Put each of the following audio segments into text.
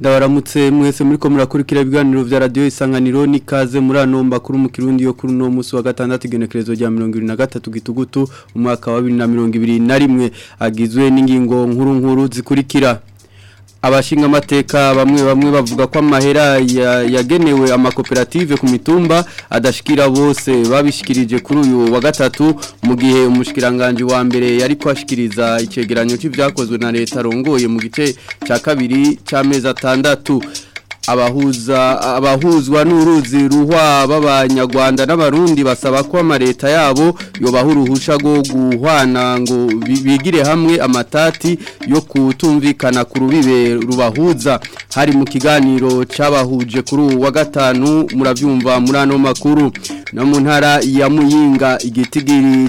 ndabaramutse mwese muri ko murakurikira ibiganiro bya Radio isanganiro n'ikaze muri ano mbakuru mu kirundi yo kuri uno munsi wa gatandatu igenekerezo rya mirongo irindwi na gatatu gitugutu umwaka wa bibiri na mirongo ibiri na rimwe agizwe n'ingingo nkuru nkuru zikurikira abashinga amateka bamwe bamwe bavuga ko amahera yagenewe amakoperative ku mitumba adashikira bose babishikirije kuri uyu wa gatatu mu gihe umushikiranganje wa mbere yari kwashikiriza icyegeranyo cy'ibyakozwe na leta rongoye mu gice cya kabiri cy'amezi atandatu abahuzwa n'uruzi ruhwa b'abanyarwanda n'abarundi basaba ko amaleta yabo yobaha uruhusha rwo guhwana ngo bigire hamwe amatati yo kutumvikana ku rubibe rubahuza hari mu kiganiro cyabahuje kuri ubu wa gatanu murabyumva muri ano makuru no mu ntara ya muyinga igitigiri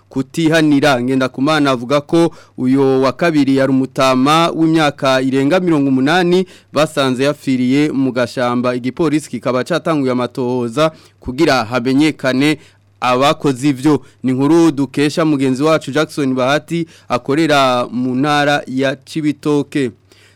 kutihanira ngenda kumana avuga ko uyu wa kabiri yari umutama w'imyaka irenga mirongo umunani basanze yafiriye mu gashamba igipolisi kikaba cyatanguye amatohoza kugira habenyekane abakoze ibyo ni nkuru dukesha mugenzi wacu Jackson Bahati akorera mu ntara ya Cibitoke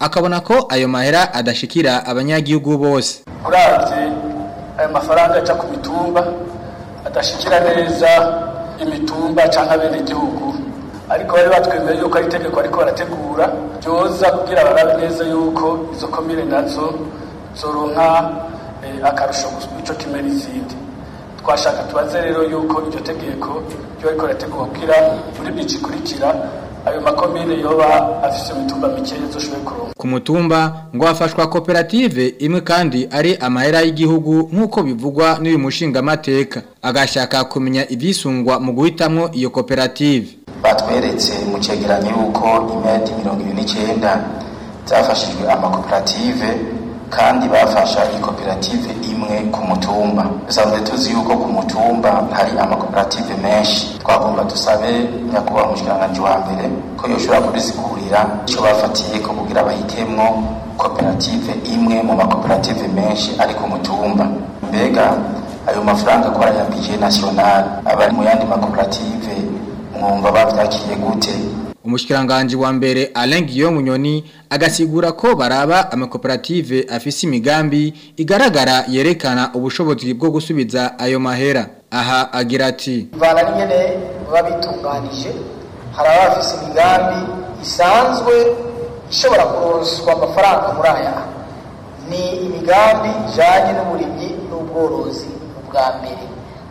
akabona ko ayo mahera adashikira abanyagihugu bose urabye ayo mafaranga aca ku mitumba adashyikira neza imitumba cyangwa abenegihugu ariko bari batwemeye yuko ari itegeko ariko barategura ryoza kugira barabe neza yuko izo komine nazo zoronka eh, akarusho ico kimwe n'izindi twashaka tubaze rero yuko iryo tegeko ryo ariko rirategura kugira muri bici ikurikira ayo makomine yoba afise imitumba mikeya zoshoboye kuronka ku mutumba ngo hafashwa koperative imwe kandi ari amahera y'igihugu nk'uko bivugwa n'uyu mushingamateka agashaka kumenya ibyisungwa mu guhitamo iyo koperative batweretse mu cyegeranyo y'uko imedi mirongo ibiri n'icyenda zafashijwe amakoperative kandi bafasha ikoperative imwe ku mutumba dusanzwe tuzi yuko ku mutumba hari amakoperative menshi twagomba dusabe nyakubahwa umushikiranganji wa mbere ko yoshobora kudusigurira icyo bafatiye ko kugira bahitemwo koperative imwe mu makoperative menshi ari ku mutumba mbega ayo mafaranga ko ya bije nationale abari mu yandi makoperative mwumva bavyakiriye gute umushikiranganji wa mbere Alain Guillaume Nyoni agasigura ko baraba amakoperative afise imigambi igaragara yerekana ubushobozi bwo gusubiza ayo mahera aha agira ati baranyene babitunganije harabafise imigambi isanzwe ishobora kuronswa amafaranga muri aya ni imigambi ijanye n'uburimyi n'ubworozi ubwa mbere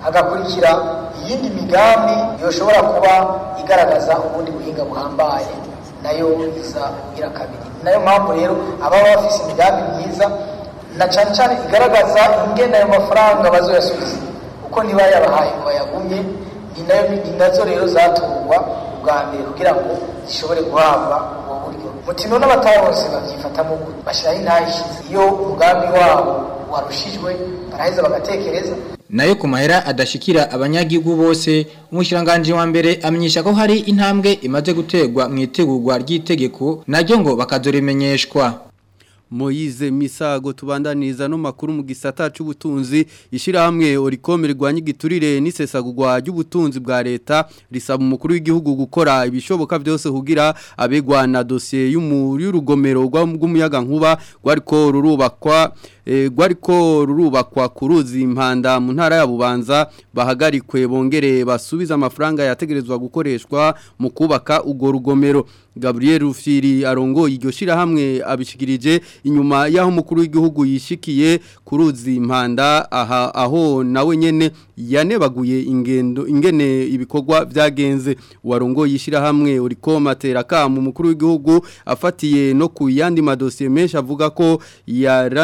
hagakurikira iyindi migambi yoshobora kuba igaragaza ubundi buhinga buhambaye nayo iza ugira kabiri nayo mpamvu rero ababa bafite imigambi myiza na cyane cyane igaragaza ingene ayo mafaranga bazoyasubiza kuko niba yabahaye ngo bayagumye ni nayo nazo rero zatungwa ubwa mbere kugira ngo zishobore guhabwa ubu buryo mutino n'abataronse babyifatamo gutyo bashyiraho intahe iyo umugambi wabo warushijwe baraheza bagatekereza nayo ku mahera adashikira abanyagihugu bose umushyiranganje wa mbere amenyesha ko hari intambwe imaze gutegwa mu itegurwa ry'itegeko naryo ngo bakazorimenyeshwa Moyize Misago tubandaniza no makuru mu gisata cy'ubutunzi ishyirahamwe orikomere rwanye giturire n'isesagurwa ry'ubutunzi bwa leta risaba umukuru w'igihugu gukora ibishoboka byose kugira abegwana dosiye y'urugomero rw'umuyaga nkuba rwariko rurubakwa Eh, rwariko rurubakwa ku ruzi impanda mu ntara ya bubanza bahagarikwe bongere basubiza amafaranga yategerezwa gukoreshwa mu kubaka urwo rugomero Gabriel rufiri arongo iryo shyirahamwe abishigirije inyuma y'aho Mukuru w'igihugu yishikiye ku ruzi impanda aha aho nawe nyine yanebaguye ingendo ingene ibikorwa byagenze uwarongoye ishyirahamwe uriko Materakamu umukuru w'igihugu afatiye no ku yandi madosiye menshi avuga ko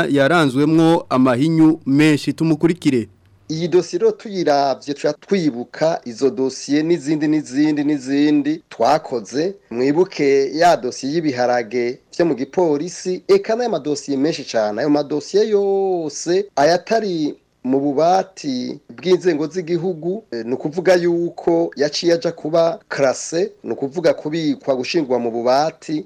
yaranzwemwo amahinyu menshi tumukurikire iyi dosiro tuyiravye twibuka izo dosiye n'izindi n'izindi n'izindi twakoze mwibuke ya dosiye y'ibiharage vyo mu gipolisi ekana n'ayo madosiye menshi cyane ayo madosiye yose ayatari mu bubati bw'inzego z'igihugu eh, ni ukuvuga yuko yaciye ajya kuba karase ni ukuvuga kubikwa gushingwa mu bubati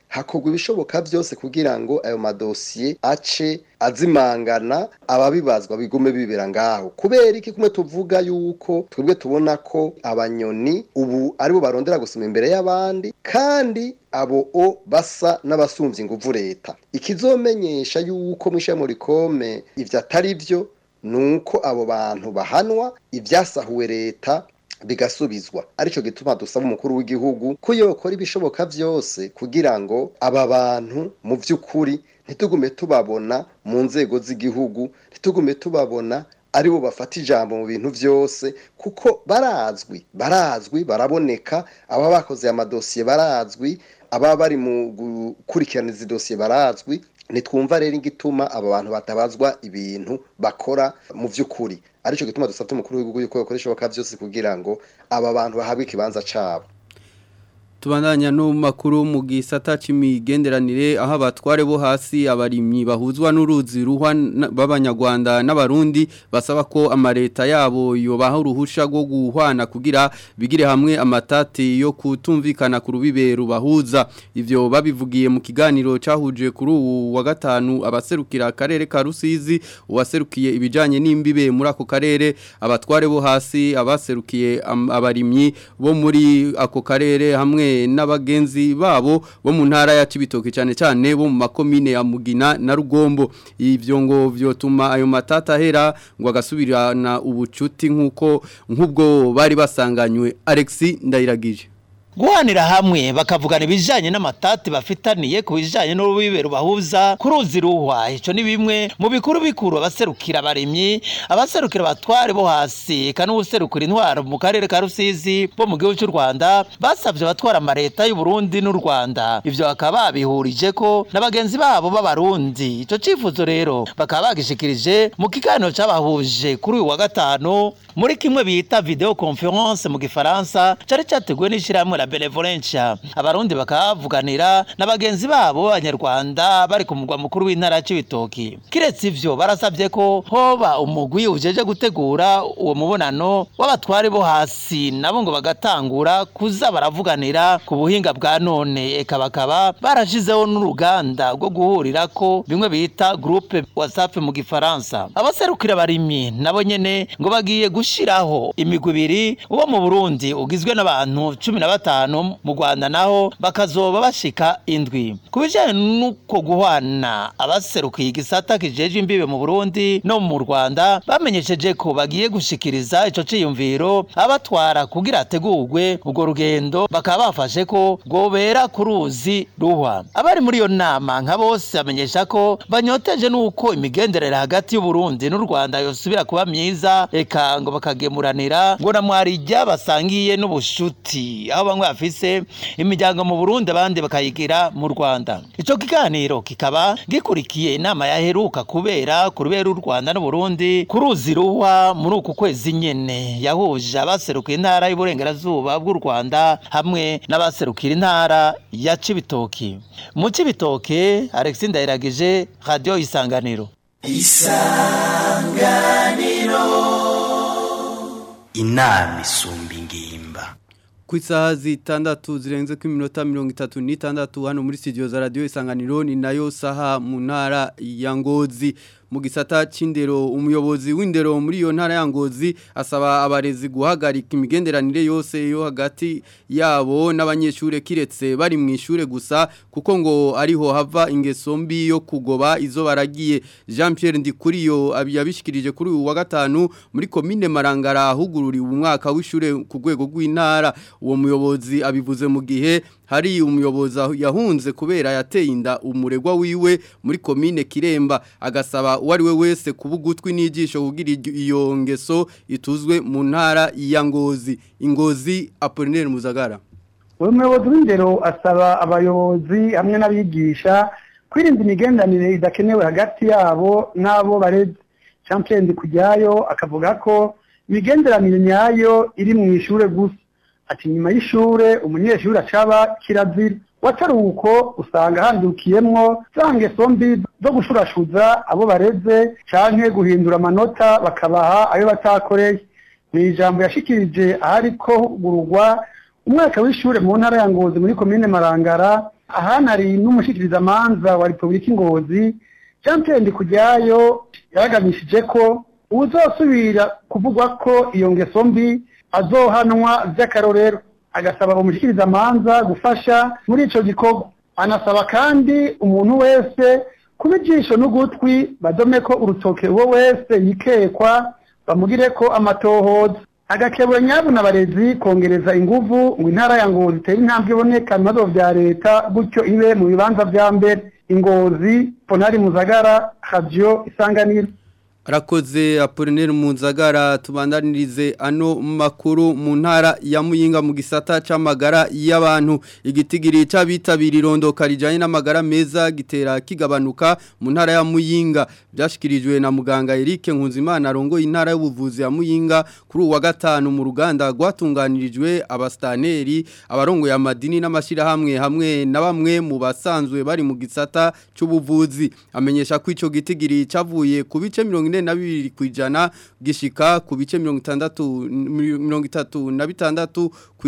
hakorwa ibishoboka byose kugira ngo ayo madosiye ace azimangana ababibazwa bigume bibera ngaho kubera iki kumwe tuvuga yuko twebwe tubona ko abanyoni ubu aribo barondera gusoma imbere y'abandi kandi abo o basa n'abasumbya ingufu leta ikizomenyesha yuko mu rikome ibyo atari byo ni uko abo bantu bahanwa ibyasahuwe leta bigasubizwa aricyo gituma dusaba umukuru w'igihugu ko yokora ibishoboka byose kugira ngo aba bantu mu by'ukuri ntitugume tubabona mu nzego z'igihugu ntitugume tubabona aribo bafata ijambo mu bintu byose kuko barazwi barazwi baraboneka ababa bakoze amadosiye barazwi ababa bari mu gukurikirana izi dosiye barazwi ntitwumva rero igituma aba bantu batabazwa ibintu bakora mu by'ukuri aricyo gituma dusabye umukuru w'igihugu yuko yakoresha ibishoboka byose kugira ngo aba bantu bahabwe ikibanza cyabo tubandanya no mu makuru mu gisata cy'imigenderanire aho abatware bo hasi abarimyi bahuzwa n'uruzi ruhwa b'abanyarwanda n'abarundi basaba ko amareta yabo yobaha uruhusha rwo guhwana kugira bigire hamwe amatati yo kutumvikana ku rubibe rubahuza ivyo babivugiye mu kiganiro cahuje kuri ubu wa gatanu abaserukira akarere ka Rusizi uwaserukiye ibijanye n'imbibe muri ako karere abatware bo hasi abaserukiye abarimyi bo muri ako karere hamwe na bagenzi babo bo mu ntara ya Cibitoke cyane cyane bo mu makomine ya Mugina na Rugombo ivyo ngo vyotuma ayo matata hera ngo agasubirana ubucuti nkuko nkubwo bari basanganywe Alexi ndayiragije guhanira hamwe bakavugana ibijyanye n'amatati bafitaniye ku bijyanye n'urubibe bahuza ku ruzi ruhwa icyo ni bimwe mu bikuru bikuru abaserukira abarimyi abaserukira abatwari bo hasi eka n'ubuserukira intwaro mu karere ka rusizi bo mu gihugu cy'u rwanda basabye abatwara amaleta y'u Burundi n'u rwanda ibyo bakaba babihurije ko na bagenzi babo b'abarundi icyo cyifuzo rero bakaba bagishikirije mu kiganiro cyabahuje kuri uyu wa gatanu muri kimwe bita video conference mu gifaransa cyari cyateguwe n'ishyirahamwe benevolencia abarundi bakavuganira na bagenzi babo abanyarwanda bari ku mugwa mukuru w'intara ya kiretse ivyo barasabye ko hoba umugwi ujeje gutegura uwo mubonano w’abatware bo hasi nabo ngo bagatangura kuza baravuganira ku buhinga bwa none eka bakaba barashizeho n'uruganda rwo guhurira ko bimwe bita groupe WhatsApp mu gifaransa abaserukira abarimyi nabo nyene ngo bagiye gushiraho imigwi ibiri uwo mu Burundi ugizwe n'abantu cumi na batanu batanu mu Rwanda naho bakazoba bashika indwi ku bijyanye n'uko guhwana abaserukiye igisata kijeje imbibe mu Burundi no mu Rwanda bamenyesheje ko bagiye gushikiriza ico ciyumviro abatwara kugira ategugwe ubwo rugendo bakaba bafashe ko gobera ku ruzi ruhwa abari muri iyo nama nka bose bamenyesha ko banyoteje n'uko imigenderere hagati y'uburundi n'u rwanda yosubira kuba myiza eka ngo bakagemuranira ngo na mwarijya basangiye n'ubushuti aho bamwe bafise imiryango mu Burundi abandi bakayigira mu Rwanda ico kiganiro kikaba gikurikiye inama yaheruka kubera ku rubera u Rwanda n’u Burundi kuruzi ruhwa muri uku kwezi nyene yahuje abaseruka intara y'uburengerazuba bw'u Rwanda hamwe n'abaserukira intara ya Cibitoki mu Cibitoke Alexis Ndayiragije Radio Isanganiro Isanganiro inama isumba ingimba ku isaha zitandatu zirenze ku minota mirongo itatu n'itandatu hano muri studio za Radio isanganiro ni nayo saha mu ntara ya ngozi mu gisata cy'indero umuyobozi w'indero muri iyo ntara asaba abarezi guhagarika imigenderanire yose yo hagati yabo n'abanyeshuri kiretse bari mu ishuri gusa kuko ngo ariho hava ingeso mbi yo kugoba izo baragiye Jean Pierre Ndikuriyo yabishikirije kuri uwa gatanu muri komine Marangara hugururiwe umwaka w'ishure ku rwego rw'intara uwo muyobozi abivuze mu gihe hari umuyobozi yahunze kubera yateye inda umuregwa wiwe muri komine kiremba agasaba uwo ari we wese kuba ugutwi n'ijisho kugira iyo ngeso ituzwe mu ntara ya ngozi ingozi apolineri muzagara uyu muyobozi w'indero asaba abayobozi hamwe n'abigisha kwirinda imigenderanire idakenewe hagati yabo n'abo bareze champion kujyayo akavuga ko imigenderanire nyayo iri mu ishuri gusa ati nyuma y'ishure umunyeshuri acaba kirazira wataruko usanga handukiyemwo za ngeso mbi zo gushurashuza abo bareze canke guhindura amanota bakabaha ayo batakoreye mu ijambo yashikirije ahariko hugururwa umwaka w'ishure mu ntara ya ngozi muri komine marangara ahanari n'umushikirizamanza wa repubulika ingozi jean kujyayo yaragamishije ko uzosubira kuvugwa ko iyo ngeso mbi azohanwa by'akarorero agasaba bamushyikiriza amanza gufasha muri icyo gikorwa anasaba kandi umuntu wese kuba ijisho n'ugutwi badome ko urutoke uwo wese yikekwa bamugire ko amatohoza agakebura nyabu na kongereza ingufu ngo intara ya ngozi itere intambwe iboneka mu bibazo bya leta gutyo ibe mu bibanza bya mbere ingozi ponari muzagara radiyo isanganiro Rakoze apolineri mu nzagara tubandanirize ano makuru mu ntara ya muyinga mu gisata cy'amagara y'abantu igitigiri cy'abitabira irondoka rijyanye n'amagara meza gitera kigabanuka mu ntara ya muyinga byashyikirijwe na muganga Eric Nkunzimana arongoye intara y'ubuvuzi ya muyinga kuri uwa gatanu mu ruganda rwatunganirijwe abasitaneri abarongoye amadini n'amashyirahamwe hamwe na bamwe mu basanzwe bari mu gisata cy'ubuvuzi amenyesha ko icyo gitigiri cyavuye ku bice mirongo ine na bibiri ku gishika ku bice mirongo itandatu mirongo itatu na bitandatu ku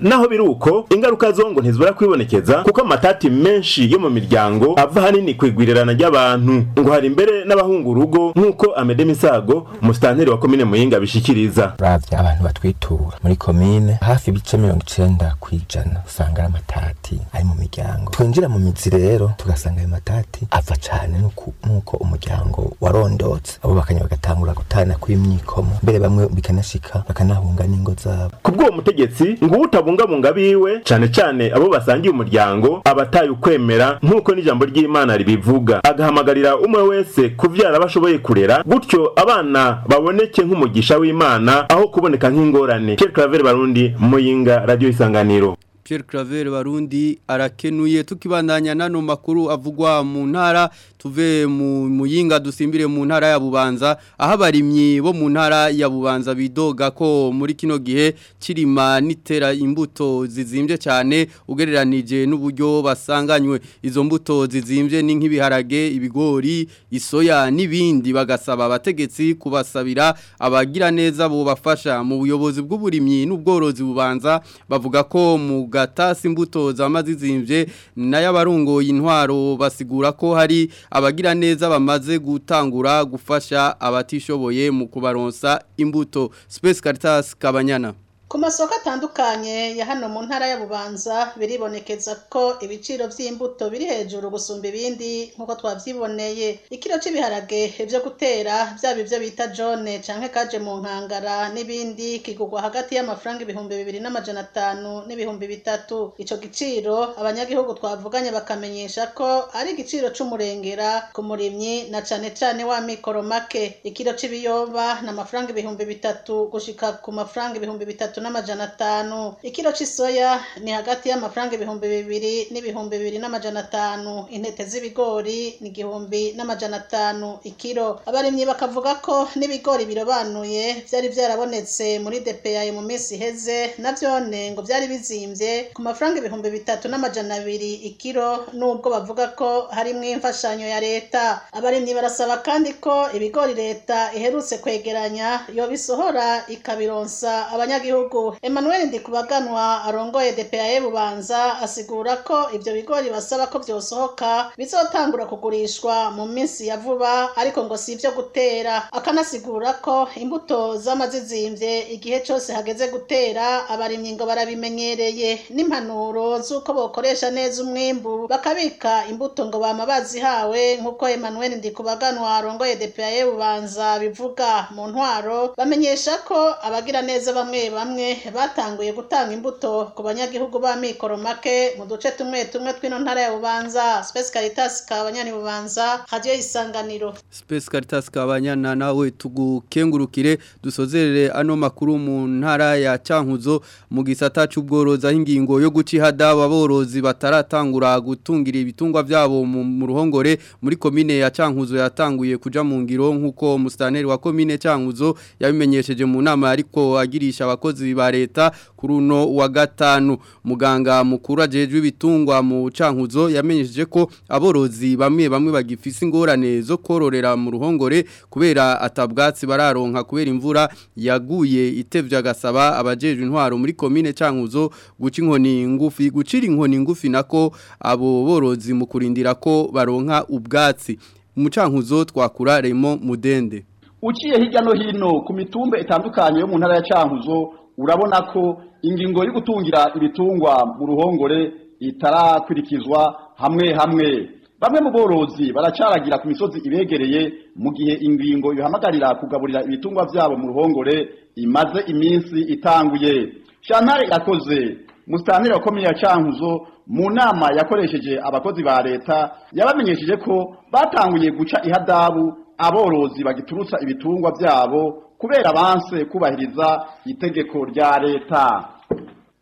naho biri uko ingaruka zo ngo ntizibura kwibonekeza kuko amatati menshi yo mu miryango ava ahanini ku igwirirana ry'abantu ngo hari imbere n'abahunga urugo nk'uko amede misago umusitanteri wa komine muyinga abishikiriza abantu batwitura muri komine hafi ibice mirongo icyenda icenda kwijana usanga ari amatati ari mu miryango twinjira mu mizi rero tugasanga ayo matati ava cyane nuko umuryango warondotse abo bakanya bagatangura gutana kw'imyikomo mbere bamwe bikanashika bakanahunga n'ingo zabo kubw'uwo mutegetsi ngo utabungabunga biwe cane cane abo basangiye umuryango abataye ukwemera nk'uko n'ijambo ry'imana ribivuga agahamagarira umwe wese kubyara bashoboye kurera gutyo abana baboneke nk'umugisha w'imana aho kuboneka nk'ingorane Pierre Claver Barundi Muyinga Radio isanganiro Pierre Claver Barundi arakenuye tukibandanya nano makuru avugwa mu ntara tuve mu muyinga dusimbire mu ntara ya bubanza aha abarimyi bo mu ntara ya bubanza bidoga ko muri kino gihe kirima nitera imbuto zizimbye cyane ugereranije n'uburyo basanganywe izo mbuto zizimbye ni nk'ibiharage ibigori isoya n'ibindi bagasaba abategetsi kubasabira abagira neza bubafasha mu buyobozi bw'uburimyi n'ubworozi bubanza bavuga ko mu gatasi imbuto zama zizimbye nayo abarungoye intwaro basigura ko hari abagira neza bamaze gutangura gufasha abatishoboye mu kubaronsa imbuto Space Caritas Kabanyana Ku masoko atandukanye ya hano mu ntara y'Ububanza biribonekeza ko ibiciro by'imbuto biri hejuru gusumba ibindi nk'uko twabyiboneye ikiro cy'ibiharage ibyo gutera byaba ibyo bita John canke kaje mu nkangara n'ibindi kigugwa hagati y'amafaranga ibihumbi bibiri n'amajana atanu n'ibihumbi bitatu icyo giciro abanyagihugu twavuganye bakamenyesha ko ari igiciro c'umurengera ku murimyi na cane cane wa mikoro make ikiro c'ibiyoba ni amafaranga ibihumbi bitatu gushika ku mafaranga ibihumbi bitatu bitatu n'amajana atanu ikiro cy'isoya ni hagati y'amafaranga ibihumbi bibiri n'ibihumbi bibiri n'amajana atanu intete z'ibigori ni igihumbi n'amajana atanu ikiro abarimyi bakavuga ko n'ibigori birobanuye byari byarabonetse muri depeyaye mu minsi iheze nabyo ngo byari bizimbye ku mafaranga ibihumbi bitatu n'amajana abiri ikiro nubwo bavuga ko harimo imfashanyo ya leta abarimyi barasaba kandi ko ibigori leta iherutse kwegeranya yo yobisohora ikabironsa abanyagihugu rugo emmanuel ndikubaganwa arongoye dpa bubanza asigura ko ibyo bigori basaba ko byosohoka bizotangura kugurishwa mu minsi ya vuba ariko ngo si ibyo gutera akanasigura ko imbuto z'amazizimbye igihe cyose hageze gutera abarimyi ngo barabimenyereye n'impanuro z'uko bakoresha neza umwimbu bakabika imbuto ngo bama bazihawe nk'uko emmanuel ndikubaganwa arongoye dpa bubanza bivuga mu ntwaro bamenyesha ko abagira neza bamwe bamwe hamwe batanguye gutanga imbuto ku banyagihugu ba mikoro make mu duce tumwe tumwe tw'ino ntara ya bubanza Space Caritas kabanyani bubanza radio isanganiro Space Caritas kabanyana nawe tugukengurukire dusozerere ano makuru mu ntara ya Cyankuzo mu gisata cy'ubworoza ingingo yo gucihada aborozi bataratangura gutungira ibitungwa byabo mu ruhongore muri komine ya Cyankuzo yatanguye kuja mu ngiro nkuko umustaneri wa komine Cyankuzo yabimenyesheje mu nama ariko agirisha abakozi abakozi ba leta kuri uno wa gatanu muganga mukuru ajejwe ibitungwa mu cankuzo yamenyeje ko aborozi bamwe bamwe bagifise ingorane zo kororera mu ruhongore kubera atabwatsi bararonka kubera imvura yaguye itevye agasaba abajejwe intwaro muri komine cankuzo guca inkoni ngufi gucira inkoni ngufi nako abo borozi mu kurindira ko baronka ubwatsi umucankuzo twakura remo mudende uciye hirya no hino ku mitumba itandukanye yo mu ntara ya cankuzo urabona ko ingingo yo gutungira ibitungwa mu ruhongore itarakurikizwa hamwe hamwe bamwe mu borozi baracaragira ku misozi ibegereye mu gihe ingingo ihamagarira kugaburira ibitungwa byabo mu ruhongore imaze iminsi itanguye shantare yakoze wa wakomeye ya cankuzo mu nama yakoresheje abakozi ba leta yabamenyesheje ko batanguye guca ihadabu aborozi bagiturutsa ibitungwa byabo kubera abanse kubahiriza itegeko rya leta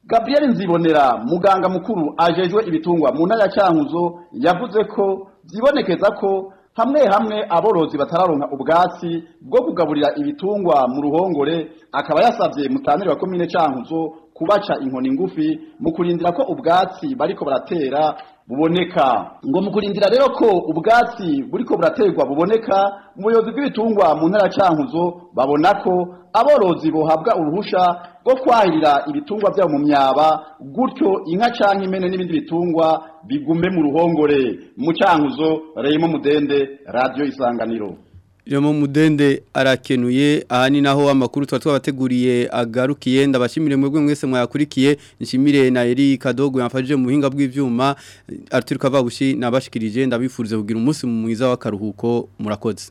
gabriel nzibonera muganga mukuru ajejwe ibitungwa mu ntara ya cyanguzo yavuze ko byibonekeza ko hamwe hamwe aborozi batararonka ubwatsi bwo kugaburira ibitungwa mu ruhongore akaba yasabye mutanire wa komine cyanguzo kubaca inkoni ngufi mu kurindira ko ubwatsi bariko baratera buboneka ngo mu kurindira rero ko ubwatsi buriko buraterwa buboneka Umuyobozi bw'ibitungwa mu ntara cankuzo babona ko aborozi bohabwa uruhusha rwo kwahirira ibitungwa byabo mu myaba gutyo inka canke impene n'ibindi bitungwa bigume mu ruhongore mu cankuzo reyimo mudende radio isanganiro Jomo Mudende arakenuye ahani naho amakuru twa twabateguriye agarukiye ndabashimire mwebwe mwese mwayakurikiye nshimire na Eri Kadogo yamfajije mu buhinga bw'ivyuma Arthur Kavabushi nabashikirije ndabifurize kugira umunsi mu mwiza w'akaruhuko murakoze